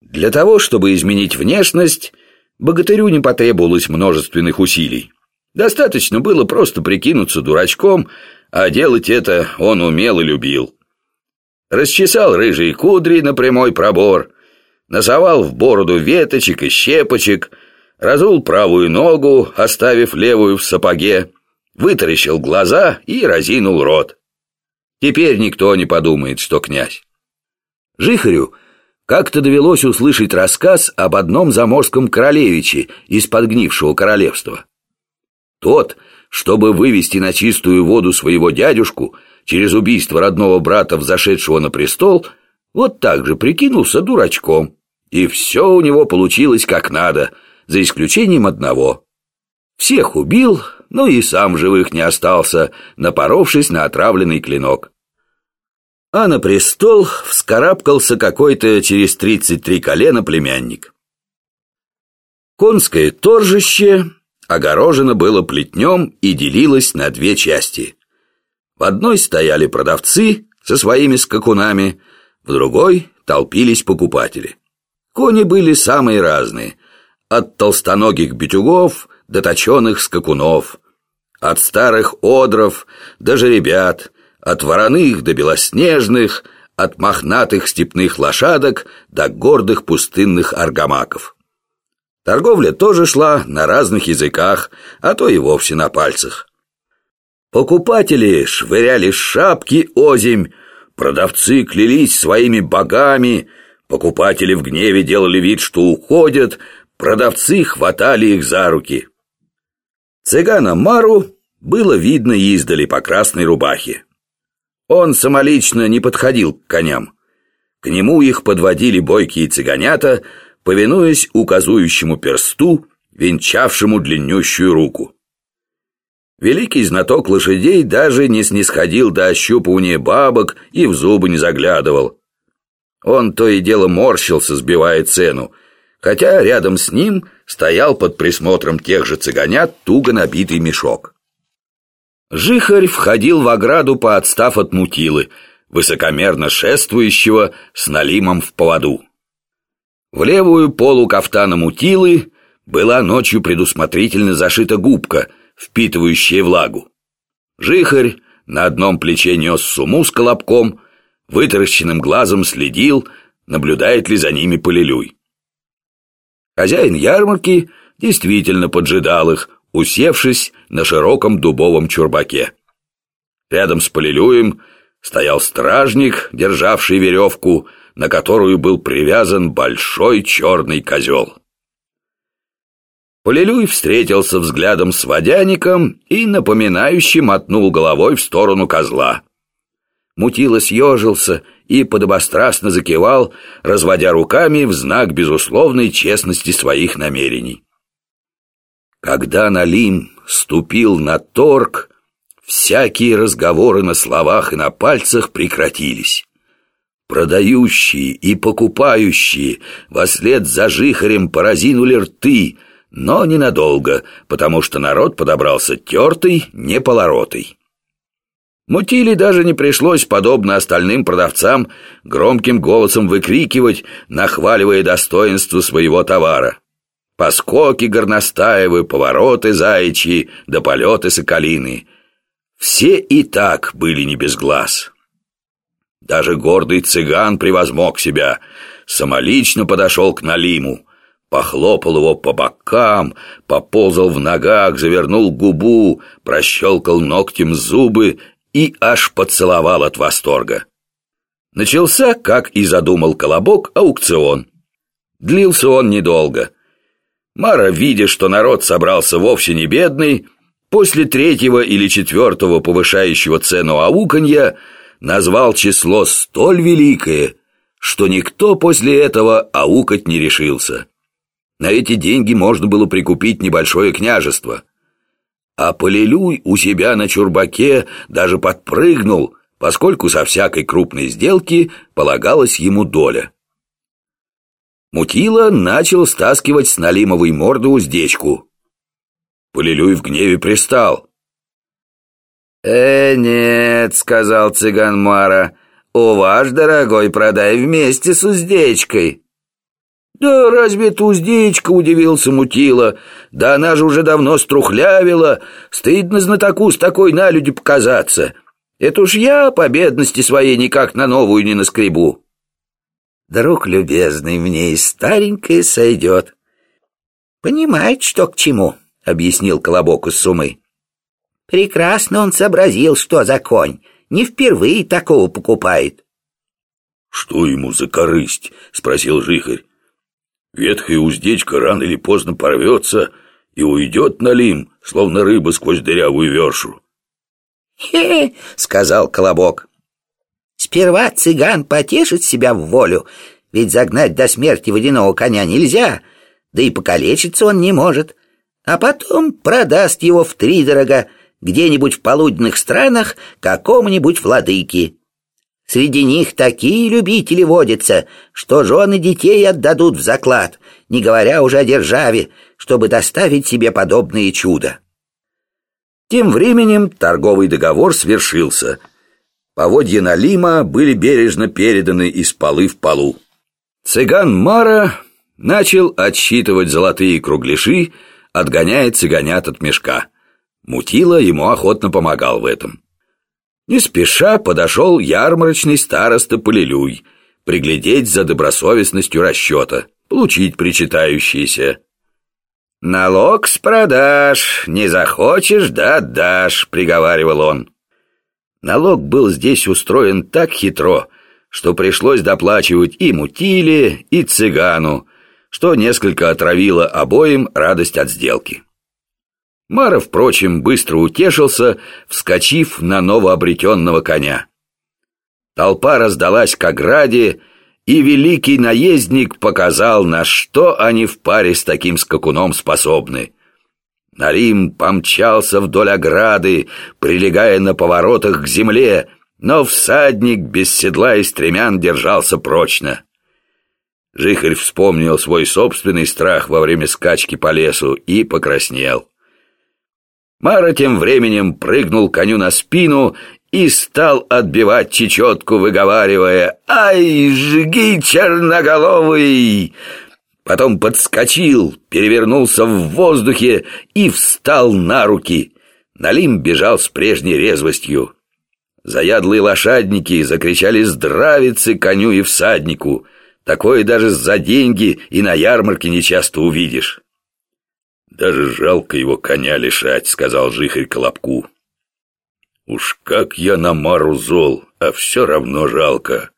Для того, чтобы изменить внешность, богатырю не потребовалось множественных усилий. Достаточно было просто прикинуться дурачком, а делать это он умел и любил. Расчесал рыжие кудри на прямой пробор, насовал в бороду веточек и щепочек, разул правую ногу, оставив левую в сапоге, вытаращил глаза и разинул рот. Теперь никто не подумает, что князь. Жихарю как-то довелось услышать рассказ об одном заморском королевиче из подгнившего королевства. Тот, чтобы вывести на чистую воду своего дядюшку через убийство родного брата, взошедшего на престол, вот так же прикинулся дурачком. И все у него получилось как надо, за исключением одного. Всех убил, но и сам живых не остался, напоровшись на отравленный клинок. А на престол вскарабкался какой-то через тридцать три колена племянник. Конское торжище огорожено было плетнем и делилось на две части. В одной стояли продавцы со своими скакунами, в другой толпились покупатели. Кони были самые разные, от толстоногих битюгов до точеных скакунов, от старых одров до жеребят, от вороных до белоснежных, от мохнатых степных лошадок до гордых пустынных аргамаков. Торговля тоже шла на разных языках, а то и вовсе на пальцах. Покупатели швыряли шапки озимь, продавцы клялись своими богами, покупатели в гневе делали вид, что уходят, продавцы хватали их за руки. Цыгана Мару было видно издали по красной рубахе. Он самолично не подходил к коням. К нему их подводили бойкие цыганята, повинуясь указующему персту, венчавшему длиннющую руку. Великий знаток лошадей даже не снисходил до ощупывания бабок и в зубы не заглядывал. Он то и дело морщился, сбивая цену, хотя рядом с ним стоял под присмотром тех же цыганят туго набитый мешок. Жихарь входил в ограду, поотстав от мутилы, высокомерно шествующего с налимом в поводу. В левую полу кафтана мутилы была ночью предусмотрительно зашита губка, впитывающая влагу. Жихарь на одном плече нес суму с колобком, вытаращенным глазом следил, наблюдает ли за ними полилюй. Хозяин ярмарки действительно поджидал их, усевшись на широком дубовом чурбаке. Рядом с полилюем стоял стражник, державший веревку, на которую был привязан большой черный козел. Полилюй встретился взглядом с водяником и напоминающе мотнул головой в сторону козла. Мутило съежился и подобострастно закивал, разводя руками в знак безусловной честности своих намерений. Когда Налим ступил на торг, всякие разговоры на словах и на пальцах прекратились. Продающие и покупающие вслед за жихарем поразинули рты, но ненадолго, потому что народ подобрался тертый, неполоротый. Мутили даже не пришлось, подобно остальным продавцам, громким голосом выкрикивать, нахваливая достоинство своего товара. Поскоки горностаевы, повороты заячьи, да полеты соколины. Все и так были не без глаз. Даже гордый цыган превозмог себя, самолично подошел к Налиму, похлопал его по бокам, поползал в ногах, завернул губу, прощелкал ногтем зубы и аж поцеловал от восторга. Начался, как и задумал Колобок, аукцион. Длился он недолго. Мара, видя, что народ собрался вовсе не бедный, после третьего или четвертого повышающего цену ауканья назвал число столь великое, что никто после этого аукать не решился. На эти деньги можно было прикупить небольшое княжество. А Полилюй у себя на чурбаке даже подпрыгнул, поскольку со всякой крупной сделки полагалась ему доля. Мутила начал стаскивать с налимовой морды уздечку. Полилюй в гневе пристал. «Э, нет», — сказал цыган Мара, — «у ваш, дорогой, продай вместе с уздечкой». «Да разве это уздечка?» — удивился Мутила. «Да она же уже давно струхлявила. Стыдно знатоку с такой налюди показаться. Это уж я по бедности своей никак на новую не наскребу». «Друг любезный, мне и старенькое сойдет». «Понимает, что к чему», — объяснил Колобок из сумы. «Прекрасно он сообразил, что за конь. Не впервые такого покупает». «Что ему за корысть?» — спросил Жихарь. Ветхая уздечка рано или поздно порвется и уйдет на лим, словно рыба сквозь дырявую вершу. «Хе-хе!» — сказал Колобок. «Сперва цыган потешит себя в волю, ведь загнать до смерти водяного коня нельзя, да и покалечиться он не может, а потом продаст его втридорога где-нибудь в полуденных странах какому-нибудь владыке. Среди них такие любители водятся, что жены детей отдадут в заклад, не говоря уже о державе, чтобы доставить себе подобные чуда. Тем временем торговый договор свершился. Поводья Налима были бережно переданы из полы в полу. Цыган Мара начал отсчитывать золотые кругляши, отгоняя цыганят от мешка. Мутила ему охотно помогал в этом. Не спеша подошел ярмарочный староста Полилюй, приглядеть за добросовестностью расчета, получить причитающиеся. «Налог с продаж, не захочешь, да отдашь», — приговаривал он. Налог был здесь устроен так хитро, что пришлось доплачивать и мутиле, и цыгану, что несколько отравило обоим радость от сделки. Мара, впрочем, быстро утешился, вскочив на новообретенного коня. Толпа раздалась к ограде, и великий наездник показал, на что они в паре с таким скакуном способны. Налим помчался вдоль ограды, прилегая на поворотах к земле, но всадник без седла и стремян держался прочно. Жихарь вспомнил свой собственный страх во время скачки по лесу и покраснел. Мара тем временем прыгнул коню на спину и стал отбивать чечетку, выговаривая «Ай, жги, черноголовый!» Потом подскочил, перевернулся в воздухе и встал на руки. Налим бежал с прежней резвостью. Заядлые лошадники закричали здравицы коню и всаднику. Такое даже за деньги и на ярмарке нечасто увидишь. «Даже жалко его коня лишать», — сказал Жихарь Колобку. «Уж как я на Мару зол, а все равно жалко.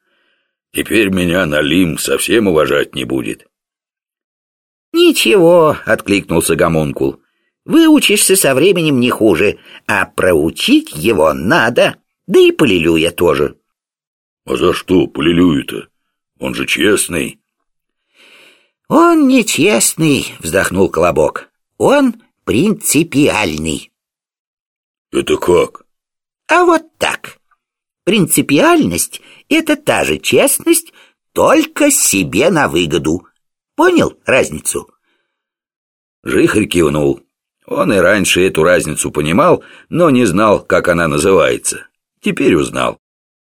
Теперь меня Налим совсем уважать не будет». «Ничего», — откликнулся Гомункул. «Выучишься со временем не хуже, а проучить его надо, да и Полилюя тоже». «А за что Полилюю-то? Он же честный». «Он нечестный», — вздохнул Колобок. Он принципиальный. Это как? А вот так. Принципиальность — это та же честность, только себе на выгоду. Понял разницу? Жихарь кивнул. Он и раньше эту разницу понимал, но не знал, как она называется. Теперь узнал.